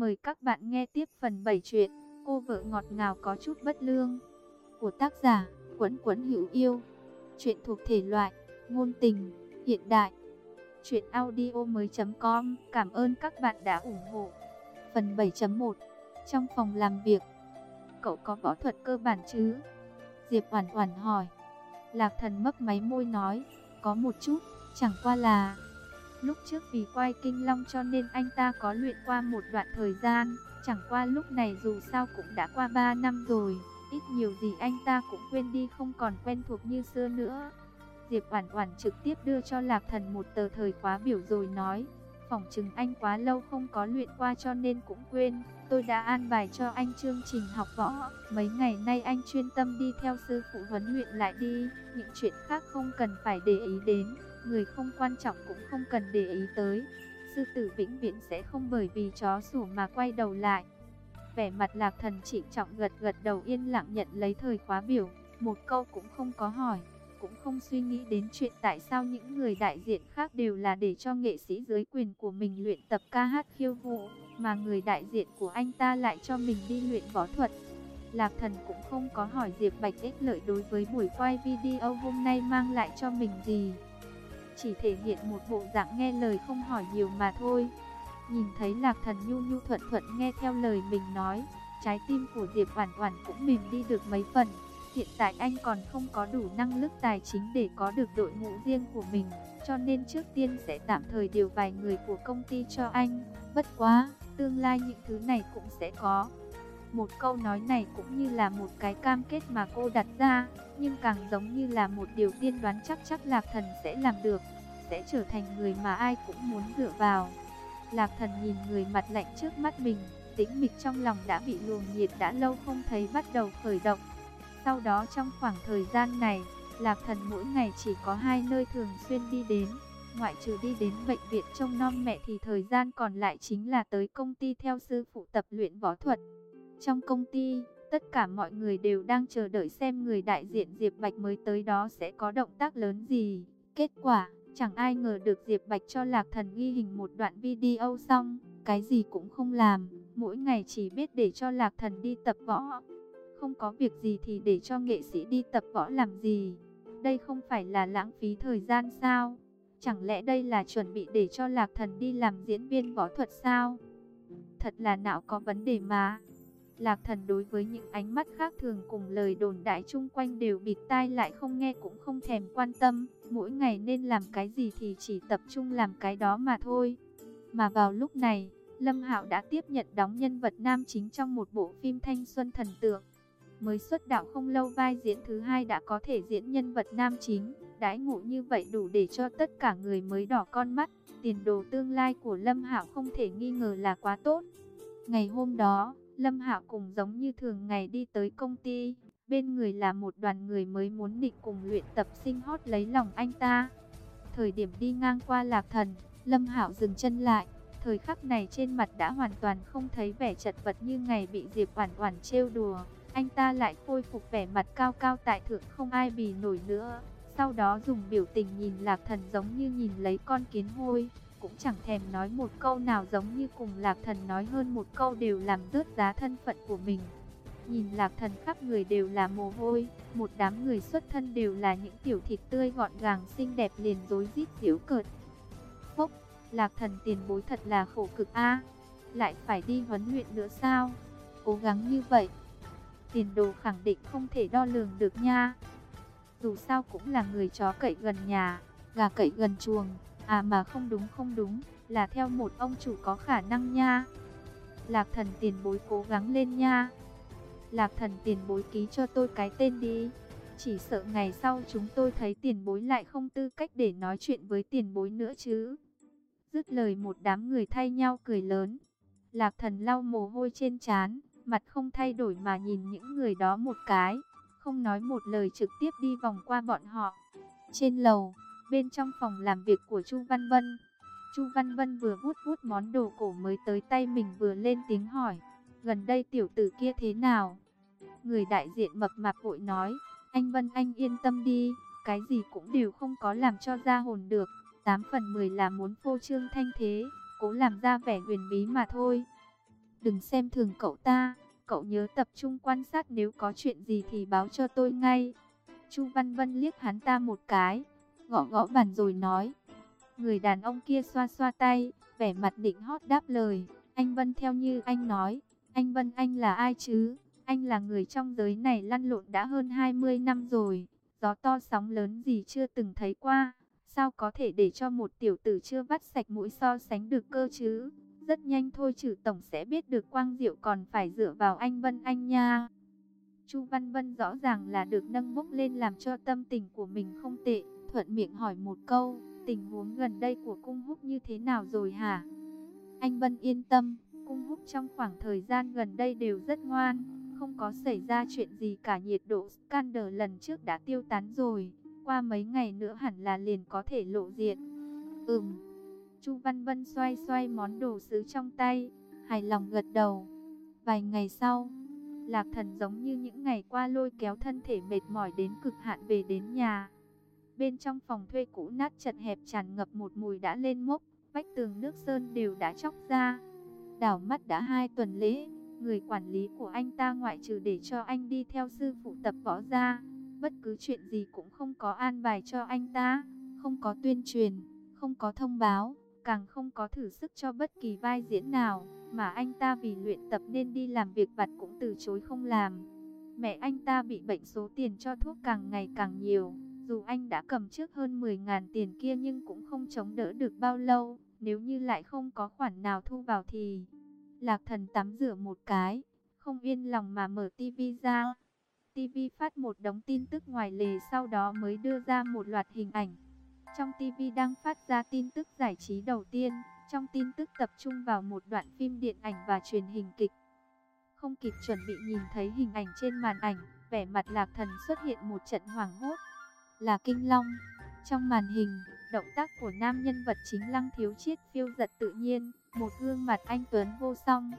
Mời các bạn nghe tiếp phần 7 chuyện Cô vợ ngọt ngào có chút bất lương của tác giả Quấn Quấn Hữu Yêu. Chuyện thuộc thể loại ngôn tình, hiện đại. Chuyện audio mới.com Cảm ơn các bạn đã ủng hộ. Phần 7.1 Trong phòng làm việc Cậu có võ thuật cơ bản chứ? Diệp Oản Oản hỏi. Lạc Thần mấp máy môi nói, có một chút, chẳng qua là lúc trước vì quay Kinh Long cho nên anh ta có luyện qua một đoạn thời gian, chẳng qua lúc này dù sao cũng đã qua 3 năm rồi, ít nhiều gì anh ta cũng quên đi không còn quen thuộc như xưa nữa. Diệp Oản Oản trực tiếp đưa cho Lạc Thần một tờ thời khóa biểu rồi nói, phỏng chừng anh quá lâu không có luyện qua cho nên cũng quên. Tôi đã an bài cho anh chương trình học võ, mấy ngày nay anh chuyên tâm đi theo sư phụ huấn luyện lại đi, những chuyện khác không cần phải để ý đến, người không quan trọng cũng không cần để ý tới. Sư tử vĩnh viễn sẽ không bởi vì chó sủa mà quay đầu lại. Vẻ mặt lạc thần trịnh trọng gật gật đầu yên lặng nhận lấy thời khóa biểu, một câu cũng không có hỏi cũng không suy nghĩ đến chuyện tại sao những người đại diện khác đều là để cho nghệ sĩ dưới quyền của mình luyện tập ca hát khiêu vũ, mà người đại diện của anh ta lại cho mình đi luyện võ thuật. Lạc Thần cũng không có hỏi Diệp Bạch ích lợi đối với buổi quay video hôm nay mang lại cho mình gì. Chỉ thể hiện một bộ dạng nghe lời không hỏi nhiều mà thôi. Nhìn thấy Lạc Thần nhu nhu thuận thuận nghe theo lời mình nói, trái tim của Diệp Oản Oản cũng mềm đi được mấy phần. Hiện tại anh còn không có đủ năng lực tài chính để có được đội ngũ riêng của mình, cho nên trước tiên sẽ tạm thời điều vài người của công ty cho anh. Bất quá, tương lai những thứ này cũng sẽ có. Một câu nói này cũng như là một cái cam kết mà cô đặt ra, nhưng càng giống như là một điều tiên đoán chắc chắc Lạc Thần sẽ làm được, sẽ trở thành người mà ai cũng muốn dựa vào. Lạc Thần nhìn người mặt lạnh trước mắt mình, tĩnh mịch trong lòng đã bị luồng nhiệt đã lâu không thấy bắt đầu khởi động. Sau đó trong khoảng thời gian này, Lạc Thần mỗi ngày chỉ có hai nơi thường xuyên đi đến. Ngoại trừ đi đến bệnh viện trông nom mẹ thì thời gian còn lại chính là tới công ty theo sư phụ tập luyện võ thuật. Trong công ty, tất cả mọi người đều đang chờ đợi xem người đại diện Diệp Bạch mới tới đó sẽ có động tác lớn gì. Kết quả, chẳng ai ngờ được Diệp Bạch cho Lạc Thần ghi hình một đoạn video xong, cái gì cũng không làm, mỗi ngày chỉ biết để cho Lạc Thần đi tập võ. Không có việc gì thì để cho nghệ sĩ đi tập võ làm gì? Đây không phải là lãng phí thời gian sao? Chẳng lẽ đây là chuẩn bị để cho Lạc Thần đi làm diễn viên võ thuật sao? Thật là não có vấn đề mà. Lạc Thần đối với những ánh mắt khác thường cùng lời đồn đại chung quanh đều bịt tai lại không nghe cũng không thèm quan tâm. Mỗi ngày nên làm cái gì thì chỉ tập trung làm cái đó mà thôi. Mà vào lúc này, Lâm Hạo đã tiếp nhận đóng nhân vật nam chính trong một bộ phim thanh xuân thần tượng mới xuất đạo không lâu vai diễn thứ hai đã có thể diễn nhân vật nam chính, đãi ngộ như vậy đủ để cho tất cả người mới đỏ con mắt, tiền đồ tương lai của Lâm Hạo không thể nghi ngờ là quá tốt. Ngày hôm đó, Lâm Hạo cùng giống như thường ngày đi tới công ty, bên người là một đoàn người mới muốn định cùng luyện tập sinh hót lấy lòng anh ta. Thời điểm đi ngang qua Lạc Thần, Lâm Hạo dừng chân lại, thời khắc này trên mặt đã hoàn toàn không thấy vẻ chật vật như ngày bị Diệp Oản Oản trêu đùa anh ta lại khôi phục vẻ mặt cao cao tại thượng không ai bì nổi nữa. Sau đó dùng biểu tình nhìn lạc thần giống như nhìn lấy con kiến hôi, cũng chẳng thèm nói một câu nào giống như cùng lạc thần nói hơn một câu đều làm rớt giá thân phận của mình. Nhìn lạc thần khắp người đều là mồ hôi, một đám người xuất thân đều là những tiểu thịt tươi gọn gàng xinh đẹp liền rối rít diễu cợt. Phốc, lạc thần tiền bối thật là khổ cực a lại phải đi huấn luyện nữa sao? Cố gắng như vậy, tiền đồ khẳng định không thể đo lường được nha. Dù sao cũng là người chó cậy gần nhà, gà cậy gần chuồng, à mà không đúng không đúng, là theo một ông chủ có khả năng nha. Lạc thần tiền bối cố gắng lên nha. Lạc thần tiền bối ký cho tôi cái tên đi. Chỉ sợ ngày sau chúng tôi thấy tiền bối lại không tư cách để nói chuyện với tiền bối nữa chứ. Dứt lời một đám người thay nhau cười lớn. Lạc thần lau mồ hôi trên trán mặt không thay đổi mà nhìn những người đó một cái, không nói một lời trực tiếp đi vòng qua bọn họ. Trên lầu, bên trong phòng làm việc của Chu Văn Vân, Chu Văn Vân vừa vuốt vuốt món đồ cổ mới tới tay mình vừa lên tiếng hỏi, gần đây tiểu tử kia thế nào? Người đại diện mập mạp vội nói, anh Vân anh yên tâm đi, cái gì cũng đều không có làm cho ra hồn được, 8 phần 10 là muốn phô trương thanh thế, cố làm ra vẻ huyền bí mà thôi. Đừng xem thường cậu ta, cậu nhớ tập trung quan sát nếu có chuyện gì thì báo cho tôi ngay. Chu Văn Vân liếc hắn ta một cái, gõ gõ bàn rồi nói. Người đàn ông kia xoa xoa tay, vẻ mặt định hót đáp lời. Anh Vân theo như anh nói, anh Vân anh là ai chứ? Anh là người trong giới này lăn lộn đã hơn 20 năm rồi, gió to sóng lớn gì chưa từng thấy qua. Sao có thể để cho một tiểu tử chưa vắt sạch mũi so sánh được cơ chứ? Rất nhanh thôi trừ tổng sẽ biết được Quang Diệu còn phải dựa vào anh Vân anh nha. Chu Văn Vân rõ ràng là được nâng bốc lên làm cho tâm tình của mình không tệ, thuận miệng hỏi một câu, tình huống gần đây của cung húc như thế nào rồi hả? Anh Vân yên tâm, cung húc trong khoảng thời gian gần đây đều rất ngoan, không có xảy ra chuyện gì cả nhiệt độ scandal lần trước đã tiêu tán rồi, qua mấy ngày nữa hẳn là liền có thể lộ diện. Ừm, Chu Văn Vân xoay xoay món đồ sứ trong tay, hài lòng gật đầu. Vài ngày sau, Lạc Thần giống như những ngày qua lôi kéo thân thể mệt mỏi đến cực hạn về đến nhà. Bên trong phòng thuê cũ nát chật hẹp tràn ngập một mùi đã lên mốc, vách tường nước sơn đều đã chóc ra. Đảo mắt đã hai tuần lễ, người quản lý của anh ta ngoại trừ để cho anh đi theo sư phụ tập võ ra, bất cứ chuyện gì cũng không có an bài cho anh ta, không có tuyên truyền, không có thông báo, càng không có thử sức cho bất kỳ vai diễn nào, mà anh ta vì luyện tập nên đi làm việc vặt cũng từ chối không làm. Mẹ anh ta bị bệnh số tiền cho thuốc càng ngày càng nhiều, dù anh đã cầm trước hơn 10.000 tiền kia nhưng cũng không chống đỡ được bao lâu, nếu như lại không có khoản nào thu vào thì... Lạc thần tắm rửa một cái, không yên lòng mà mở tivi ra. Tivi phát một đống tin tức ngoài lề sau đó mới đưa ra một loạt hình ảnh. Trong TV đang phát ra tin tức giải trí đầu tiên, trong tin tức tập trung vào một đoạn phim điện ảnh và truyền hình kịch. Không kịp chuẩn bị nhìn thấy hình ảnh trên màn ảnh, vẻ mặt lạc thần xuất hiện một trận hoảng hốt. Là Kinh Long. Trong màn hình, động tác của nam nhân vật chính Lăng Thiếu Chiết phiêu giật tự nhiên, một gương mặt anh Tuấn vô song.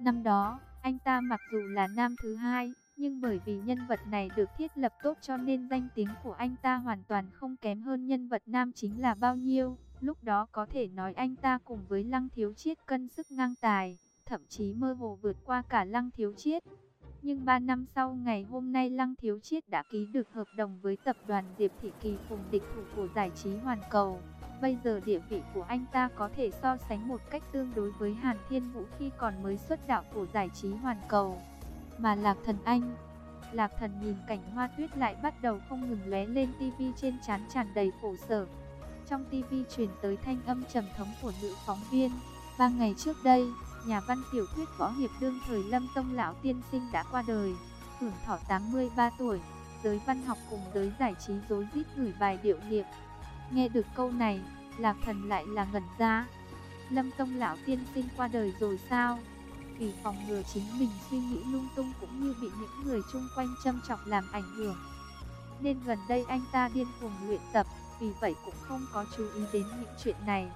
Năm đó, anh ta mặc dù là nam thứ hai, nhưng bởi vì nhân vật này được thiết lập tốt cho nên danh tiếng của anh ta hoàn toàn không kém hơn nhân vật nam chính là bao nhiêu. Lúc đó có thể nói anh ta cùng với Lăng Thiếu Chiết cân sức ngang tài, thậm chí mơ hồ vượt qua cả Lăng Thiếu Chiết. Nhưng 3 năm sau ngày hôm nay Lăng Thiếu Chiết đã ký được hợp đồng với tập đoàn Diệp Thị Kỳ cùng địch thủ của giải trí Hoàn Cầu. Bây giờ địa vị của anh ta có thể so sánh một cách tương đối với Hàn Thiên Vũ khi còn mới xuất đạo của giải trí Hoàn Cầu. Mà Lạc Thần Anh, Lạc Thần nhìn cảnh hoa tuyết lại bắt đầu không ngừng lóe lên tivi trên chán tràn đầy khổ sở. Trong tivi truyền tới thanh âm trầm thống của nữ phóng viên. Ba ngày trước đây, nhà văn tiểu thuyết võ hiệp đương thời Lâm Tông Lão Tiên Sinh đã qua đời, hưởng thọ 83 tuổi. Giới văn học cùng giới giải trí rối rít gửi bài điệu niệm. Nghe được câu này, Lạc Thần lại là ngẩn ra. Lâm Tông Lão Tiên Sinh qua đời rồi sao? Vì phòng ngừa chính mình suy nghĩ lung tung cũng như bị những người chung quanh châm chọc làm ảnh hưởng. Nên gần đây anh ta điên cuồng luyện tập, vì vậy cũng không có chú ý đến những chuyện này.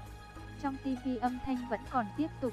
Trong TV âm thanh vẫn còn tiếp tục.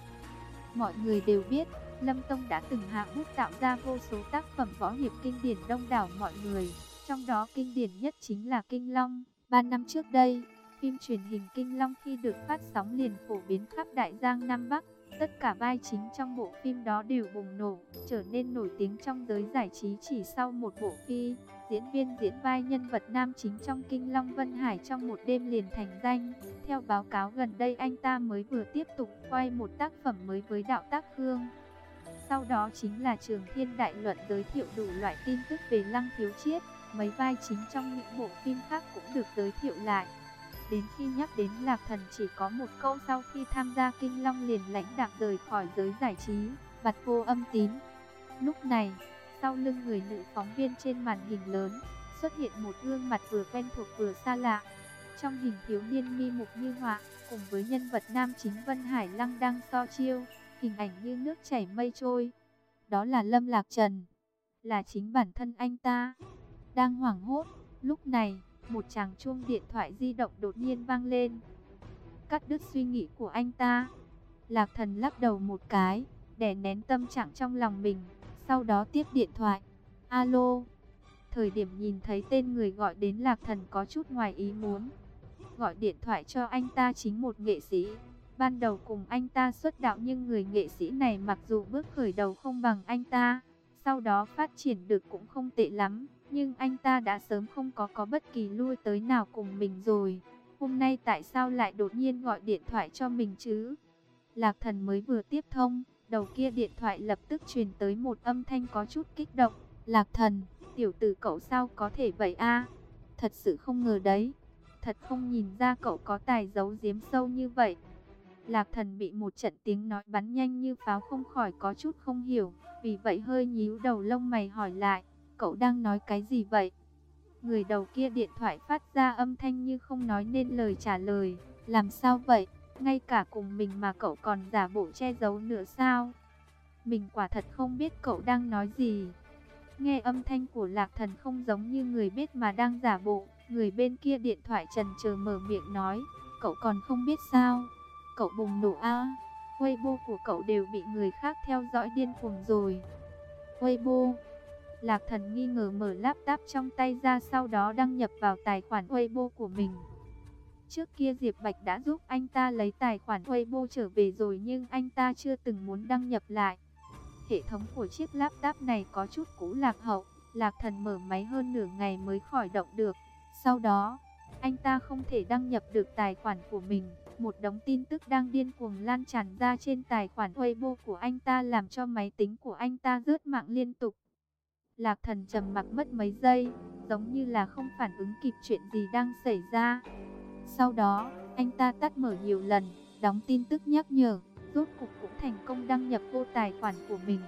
Mọi người đều biết, Lâm Tông đã từng hạ bút tạo ra vô số tác phẩm võ hiệp kinh điển đông đảo mọi người. Trong đó kinh điển nhất chính là Kinh Long. Ba năm trước đây, phim truyền hình Kinh Long khi được phát sóng liền phổ biến khắp Đại Giang Nam Bắc. Tất cả vai chính trong bộ phim đó đều bùng nổ, trở nên nổi tiếng trong giới giải trí chỉ sau một bộ phim. Diễn viên diễn vai nhân vật nam chính trong Kinh Long Vân Hải trong một đêm liền thành danh. Theo báo cáo gần đây anh ta mới vừa tiếp tục quay một tác phẩm mới với đạo tác Hương. Sau đó chính là Trường Thiên Đại Luận giới thiệu đủ loại tin tức về Lăng Thiếu Chiết. Mấy vai chính trong những bộ phim khác cũng được giới thiệu lại. Đến khi nhắc đến Lạc Thần chỉ có một câu sau khi tham gia Kinh Long liền lãnh đạm rời khỏi giới giải trí, bật vô âm tín. Lúc này, sau lưng người nữ phóng viên trên màn hình lớn, xuất hiện một gương mặt vừa quen thuộc vừa xa lạ. Trong hình thiếu niên mi mục như họa, cùng với nhân vật nam chính Vân Hải Lăng đang so chiêu, hình ảnh như nước chảy mây trôi. Đó là Lâm Lạc Trần, là chính bản thân anh ta. Đang hoảng hốt, lúc này, một chàng chuông điện thoại di động đột nhiên vang lên. Cắt đứt suy nghĩ của anh ta. Lạc thần lắc đầu một cái, để nén tâm trạng trong lòng mình, sau đó tiếp điện thoại. Alo. Thời điểm nhìn thấy tên người gọi đến Lạc thần có chút ngoài ý muốn. Gọi điện thoại cho anh ta chính một nghệ sĩ. Ban đầu cùng anh ta xuất đạo nhưng người nghệ sĩ này mặc dù bước khởi đầu không bằng anh ta, sau đó phát triển được cũng không tệ lắm, nhưng anh ta đã sớm không có có bất kỳ lui tới nào cùng mình rồi. Hôm nay tại sao lại đột nhiên gọi điện thoại cho mình chứ? Lạc thần mới vừa tiếp thông, đầu kia điện thoại lập tức truyền tới một âm thanh có chút kích động. Lạc thần, tiểu tử cậu sao có thể vậy a? Thật sự không ngờ đấy. Thật không nhìn ra cậu có tài giấu giếm sâu như vậy. Lạc thần bị một trận tiếng nói bắn nhanh như pháo không khỏi có chút không hiểu. Vì vậy hơi nhíu đầu lông mày hỏi lại, cậu đang nói cái gì vậy? Người đầu kia điện thoại phát ra âm thanh như không nói nên lời trả lời. Làm sao vậy? Ngay cả cùng mình mà cậu còn giả bộ che giấu nữa sao? Mình quả thật không biết cậu đang nói gì. Nghe âm thanh của lạc thần không giống như người biết mà đang giả bộ. Người bên kia điện thoại trần chờ mở miệng nói. Cậu còn không biết sao? Cậu bùng nổ a à? Weibo của cậu đều bị người khác theo dõi điên cuồng rồi. Weibo Lạc thần nghi ngờ mở laptop trong tay ra sau đó đăng nhập vào tài khoản Weibo của mình. Trước kia Diệp Bạch đã giúp anh ta lấy tài khoản Weibo trở về rồi nhưng anh ta chưa từng muốn đăng nhập lại. Hệ thống của chiếc laptop này có chút cũ lạc hậu, Lạc Thần mở máy hơn nửa ngày mới khỏi động được. Sau đó, anh ta không thể đăng nhập được tài khoản của mình. Một đống tin tức đang điên cuồng lan tràn ra trên tài khoản Weibo của anh ta làm cho máy tính của anh ta rớt mạng liên tục. Lạc Thần trầm mặc mất mấy giây, giống như là không phản ứng kịp chuyện gì đang xảy ra. Sau đó, anh ta tắt mở nhiều lần, đóng tin tức nhắc nhở, rốt cục cũng thành công đăng nhập vô tài khoản của mình.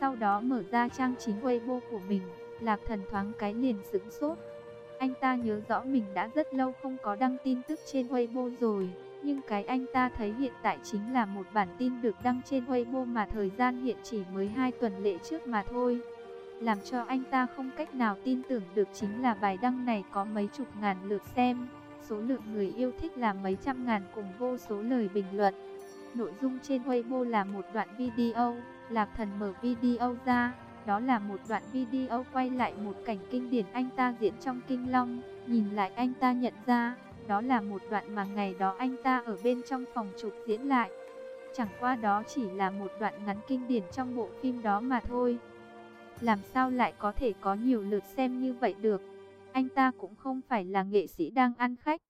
Sau đó mở ra trang chính Weibo của mình, Lạc Thần thoáng cái liền sững sốt. Anh ta nhớ rõ mình đã rất lâu không có đăng tin tức trên Weibo rồi, nhưng cái anh ta thấy hiện tại chính là một bản tin được đăng trên Weibo mà thời gian hiện chỉ mới 2 tuần lễ trước mà thôi. Làm cho anh ta không cách nào tin tưởng được chính là bài đăng này có mấy chục ngàn lượt xem số lượng người yêu thích là mấy trăm ngàn cùng vô số lời bình luận. Nội dung trên Weibo là một đoạn video, Lạc Thần mở video ra, đó là một đoạn video quay lại một cảnh kinh điển anh ta diễn trong Kinh Long, nhìn lại anh ta nhận ra, đó là một đoạn mà ngày đó anh ta ở bên trong phòng chụp diễn lại. Chẳng qua đó chỉ là một đoạn ngắn kinh điển trong bộ phim đó mà thôi. Làm sao lại có thể có nhiều lượt xem như vậy được? Anh ta cũng không phải là nghệ sĩ đang ăn khách.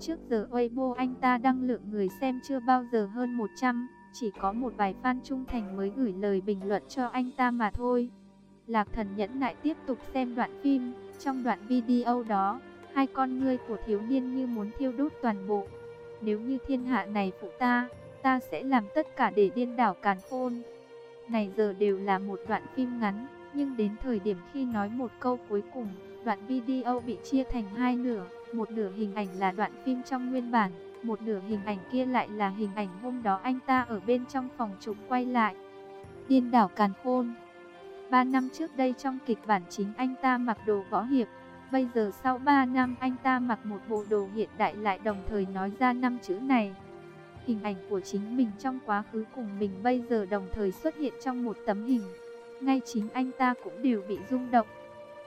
Trước giờ Weibo anh ta đăng lượng người xem chưa bao giờ hơn 100, chỉ có một vài fan trung thành mới gửi lời bình luận cho anh ta mà thôi. Lạc thần nhẫn nại tiếp tục xem đoạn phim, trong đoạn video đó, hai con ngươi của thiếu niên như muốn thiêu đốt toàn bộ. Nếu như thiên hạ này phụ ta, ta sẽ làm tất cả để điên đảo càn khôn. Này giờ đều là một đoạn phim ngắn, nhưng đến thời điểm khi nói một câu cuối cùng, Đoạn video bị chia thành hai nửa, một nửa hình ảnh là đoạn phim trong nguyên bản, một nửa hình ảnh kia lại là hình ảnh hôm đó anh ta ở bên trong phòng chụp quay lại. Điên đảo Càn Khôn Ba năm trước đây trong kịch bản chính anh ta mặc đồ võ hiệp, bây giờ sau 3 năm anh ta mặc một bộ đồ hiện đại lại đồng thời nói ra năm chữ này. Hình ảnh của chính mình trong quá khứ cùng mình bây giờ đồng thời xuất hiện trong một tấm hình. Ngay chính anh ta cũng đều bị rung động.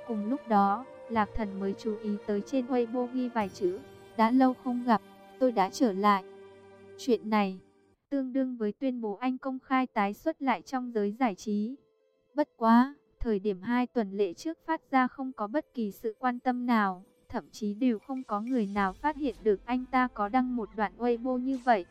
Cùng lúc đó, Lạc Thần mới chú ý tới trên Weibo ghi vài chữ, đã lâu không gặp, tôi đã trở lại. Chuyện này, tương đương với tuyên bố anh công khai tái xuất lại trong giới giải trí. Bất quá, thời điểm 2 tuần lễ trước phát ra không có bất kỳ sự quan tâm nào, thậm chí đều không có người nào phát hiện được anh ta có đăng một đoạn Weibo như vậy.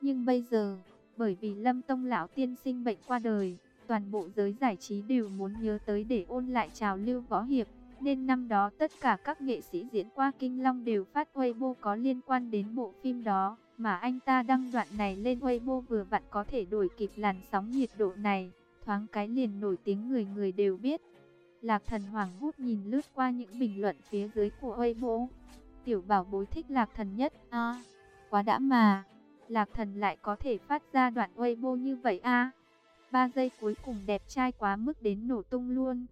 Nhưng bây giờ, bởi vì Lâm Tông lão tiên sinh bệnh qua đời, toàn bộ giới giải trí đều muốn nhớ tới để ôn lại trào lưu võ hiệp. Nên năm đó tất cả các nghệ sĩ diễn qua Kinh Long đều phát Weibo có liên quan đến bộ phim đó. Mà anh ta đăng đoạn này lên Weibo vừa vặn có thể đổi kịp làn sóng nhiệt độ này. Thoáng cái liền nổi tiếng người người đều biết. Lạc thần hoàng hút nhìn lướt qua những bình luận phía dưới của Weibo. Tiểu bảo bối thích lạc thần nhất. À, quá đã mà. Lạc thần lại có thể phát ra đoạn Weibo như vậy à. 3 giây cuối cùng đẹp trai quá mức đến nổ tung luôn.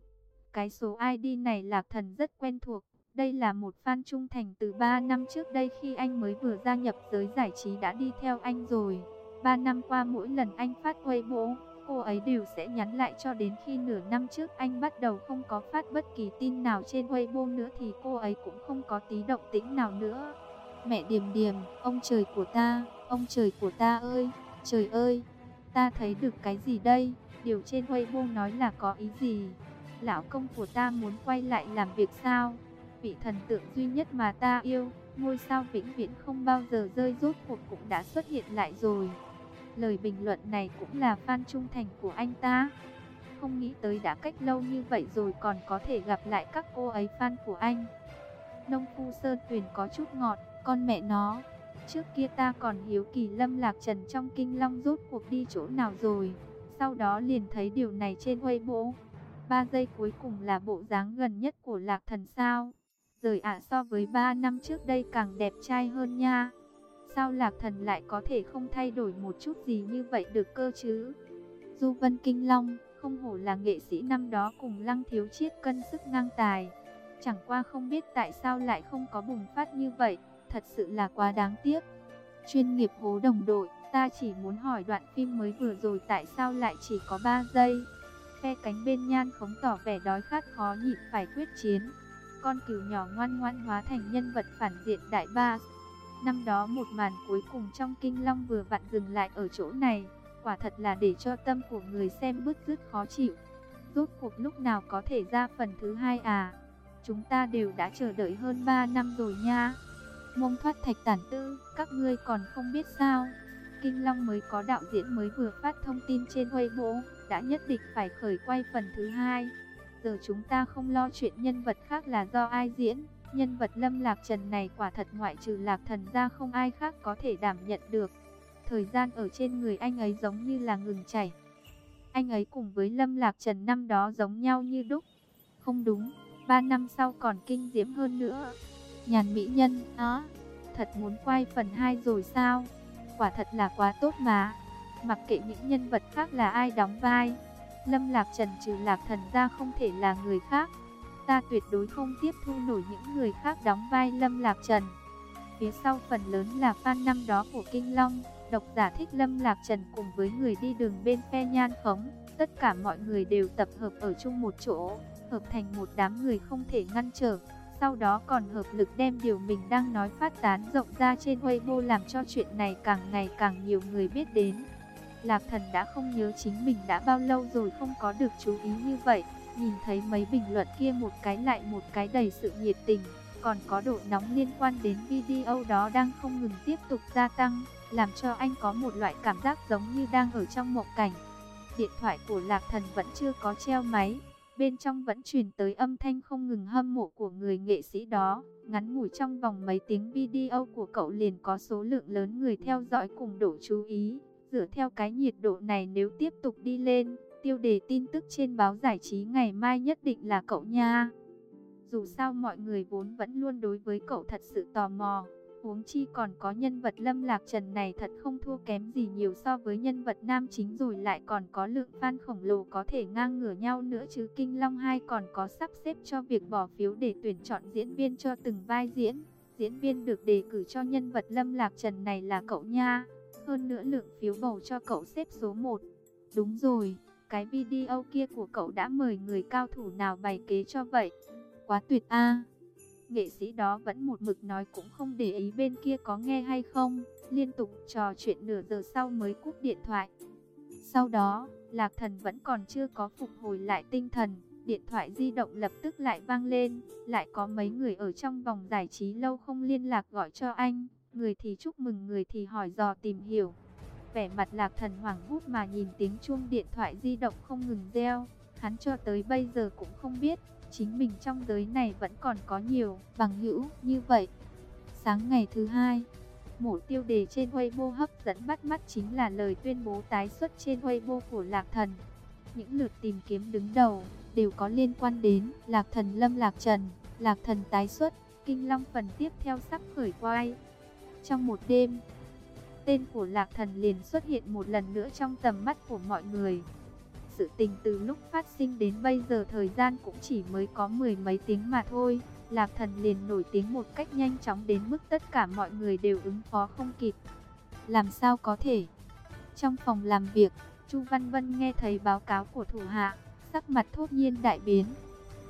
Cái số ID này Lạc Thần rất quen thuộc. Đây là một fan trung thành từ 3 năm trước đây khi anh mới vừa gia nhập giới giải trí đã đi theo anh rồi. 3 năm qua mỗi lần anh phát Weibo, cô ấy đều sẽ nhắn lại cho đến khi nửa năm trước anh bắt đầu không có phát bất kỳ tin nào trên Weibo nữa thì cô ấy cũng không có tí động tĩnh nào nữa. Mẹ Điềm Điềm, ông trời của ta, Ông trời của ta ơi, trời ơi, ta thấy được cái gì đây? Điều trên Weibo nói là có ý gì? Lão công của ta muốn quay lại làm việc sao? Vị thần tượng duy nhất mà ta yêu, ngôi sao vĩnh viễn không bao giờ rơi rốt cuộc cũng đã xuất hiện lại rồi. Lời bình luận này cũng là fan trung thành của anh ta. Không nghĩ tới đã cách lâu như vậy rồi còn có thể gặp lại các cô ấy fan của anh. Nông phu Sơn Tuyền có chút ngọt, con mẹ nó. Trước kia ta còn hiếu kỳ lâm lạc trần trong kinh long rốt cuộc đi chỗ nào rồi. Sau đó liền thấy điều này trên Weibo. Ba giây cuối cùng là bộ dáng gần nhất của lạc thần sao. Rời ạ so với ba năm trước đây càng đẹp trai hơn nha. Sao lạc thần lại có thể không thay đổi một chút gì như vậy được cơ chứ? Du Vân Kinh Long, không hổ là nghệ sĩ năm đó cùng Lăng Thiếu Chiết cân sức ngang tài. Chẳng qua không biết tại sao lại không có bùng phát như vậy, thật sự là quá đáng tiếc. Chuyên nghiệp hố đồng đội, ta chỉ muốn hỏi đoạn phim mới vừa rồi tại sao lại chỉ có 3 giây. Phe cánh bên nhan khống tỏ vẻ đói khát khó nhịn phải quyết chiến. Con cừu nhỏ ngoan ngoan hóa thành nhân vật phản diện đại ba. Năm đó một màn cuối cùng trong Kinh Long vừa vặn dừng lại ở chỗ này, quả thật là để cho tâm của người xem bứt rứt khó chịu. Rốt cuộc lúc nào có thể ra phần thứ hai à? Chúng ta đều đã chờ đợi hơn 3 năm rồi nha. Mông thoát thạch tản tư, các ngươi còn không biết sao. Kinh Long mới có đạo diễn mới vừa phát thông tin trên Weibo, đã nhất định phải khởi quay phần thứ hai. Giờ chúng ta không lo chuyện nhân vật khác là do ai diễn. Nhân vật Lâm Lạc Trần này quả thật ngoại trừ Lạc Thần ra không ai khác có thể đảm nhận được. Thời gian ở trên người anh ấy giống như là ngừng chảy. Anh ấy cùng với Lâm Lạc Trần năm đó giống nhau như đúc. Không đúng, ba năm sau còn kinh diễm hơn nữa. Nhàn mỹ nhân, á, thật muốn quay phần 2 rồi sao? Quả thật là quá tốt mà. Mặc kệ những nhân vật khác là ai đóng vai. Lâm Lạc Trần trừ Lạc Thần ra không thể là người khác. Ta tuyệt đối không tiếp thu nổi những người khác đóng vai Lâm Lạc Trần. Phía sau phần lớn là fan năm đó của Kinh Long, độc giả thích Lâm Lạc Trần cùng với người đi đường bên phe nhan khống. Tất cả mọi người đều tập hợp ở chung một chỗ, hợp thành một đám người không thể ngăn trở. Sau đó còn hợp lực đem điều mình đang nói phát tán rộng ra trên Weibo làm cho chuyện này càng ngày càng nhiều người biết đến. Lạc thần đã không nhớ chính mình đã bao lâu rồi không có được chú ý như vậy. Nhìn thấy mấy bình luận kia một cái lại một cái đầy sự nhiệt tình. Còn có độ nóng liên quan đến video đó đang không ngừng tiếp tục gia tăng. Làm cho anh có một loại cảm giác giống như đang ở trong mộng cảnh. Điện thoại của Lạc thần vẫn chưa có treo máy. Bên trong vẫn truyền tới âm thanh không ngừng hâm mộ của người nghệ sĩ đó. Ngắn ngủi trong vòng mấy tiếng video của cậu liền có số lượng lớn người theo dõi cùng độ chú ý. Dựa theo cái nhiệt độ này nếu tiếp tục đi lên, tiêu đề tin tức trên báo giải trí ngày mai nhất định là cậu nha. Dù sao mọi người vốn vẫn luôn đối với cậu thật sự tò mò. Huống chi còn có nhân vật Lâm Lạc Trần này thật không thua kém gì nhiều so với nhân vật nam chính rồi lại còn có lượng fan khổng lồ có thể ngang ngửa nhau nữa chứ Kinh Long 2 còn có sắp xếp cho việc bỏ phiếu để tuyển chọn diễn viên cho từng vai diễn. Diễn viên được đề cử cho nhân vật Lâm Lạc Trần này là cậu nha. Hơn nữa lượng phiếu bầu cho cậu xếp số 1. Đúng rồi, cái video kia của cậu đã mời người cao thủ nào bày kế cho vậy. Quá tuyệt a Nghệ sĩ đó vẫn một mực nói cũng không để ý bên kia có nghe hay không, liên tục trò chuyện nửa giờ sau mới cúp điện thoại. Sau đó, Lạc Thần vẫn còn chưa có phục hồi lại tinh thần, điện thoại di động lập tức lại vang lên, lại có mấy người ở trong vòng giải trí lâu không liên lạc gọi cho anh, người thì chúc mừng người thì hỏi dò tìm hiểu. Vẻ mặt Lạc Thần hoảng hốt mà nhìn tiếng chuông điện thoại di động không ngừng reo, hắn cho tới bây giờ cũng không biết chính mình trong giới này vẫn còn có nhiều bằng hữu như vậy. Sáng ngày thứ hai, mổ tiêu đề trên Weibo hấp dẫn bắt mắt chính là lời tuyên bố tái xuất trên Weibo của Lạc Thần. Những lượt tìm kiếm đứng đầu đều có liên quan đến Lạc Thần Lâm Lạc Trần, Lạc Thần tái xuất, Kinh Long phần tiếp theo sắp khởi quay. Trong một đêm, tên của Lạc Thần liền xuất hiện một lần nữa trong tầm mắt của mọi người sự tình từ lúc phát sinh đến bây giờ thời gian cũng chỉ mới có mười mấy tiếng mà thôi. Lạc thần liền nổi tiếng một cách nhanh chóng đến mức tất cả mọi người đều ứng phó không kịp. Làm sao có thể? Trong phòng làm việc, Chu Văn Vân nghe thấy báo cáo của thủ hạ, sắc mặt thốt nhiên đại biến.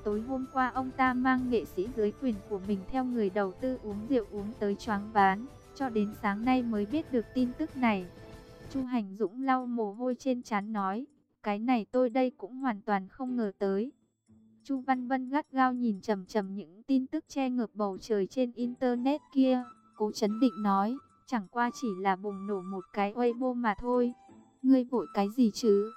Tối hôm qua ông ta mang nghệ sĩ dưới quyền của mình theo người đầu tư uống rượu uống tới choáng ván, cho đến sáng nay mới biết được tin tức này. Chu Hành Dũng lau mồ hôi trên trán nói, cái này tôi đây cũng hoàn toàn không ngờ tới. Chu Văn Vân gắt gao nhìn chầm chầm những tin tức che ngợp bầu trời trên internet kia, cố chấn định nói, chẳng qua chỉ là bùng nổ một cái Weibo mà thôi. Ngươi vội cái gì chứ?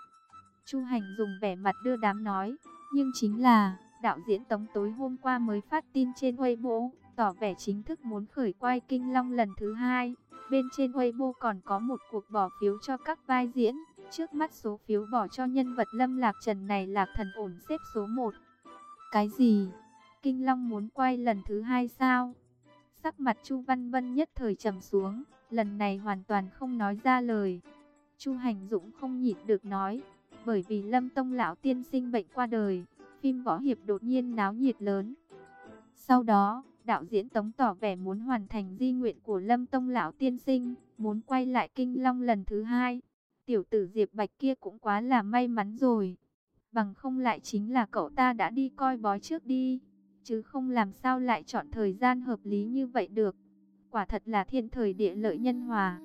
Chu Hành dùng vẻ mặt đưa đám nói, nhưng chính là, đạo diễn Tống tối hôm qua mới phát tin trên Weibo, tỏ vẻ chính thức muốn khởi quay Kinh Long lần thứ hai. Bên trên Weibo còn có một cuộc bỏ phiếu cho các vai diễn. Trước mắt số phiếu bỏ cho nhân vật Lâm Lạc Trần này Lạc Thần ổn xếp số 1. Cái gì? Kinh Long muốn quay lần thứ hai sao? Sắc mặt Chu Văn Vân nhất thời trầm xuống, lần này hoàn toàn không nói ra lời. Chu Hành Dũng không nhịn được nói, bởi vì Lâm Tông lão tiên sinh bệnh qua đời, phim võ hiệp đột nhiên náo nhiệt lớn. Sau đó, đạo diễn Tống tỏ vẻ muốn hoàn thành di nguyện của Lâm Tông lão tiên sinh, muốn quay lại Kinh Long lần thứ hai. Tiểu tử Diệp Bạch kia cũng quá là may mắn rồi. Bằng không lại chính là cậu ta đã đi coi bói trước đi, chứ không làm sao lại chọn thời gian hợp lý như vậy được. Quả thật là thiên thời địa lợi nhân hòa.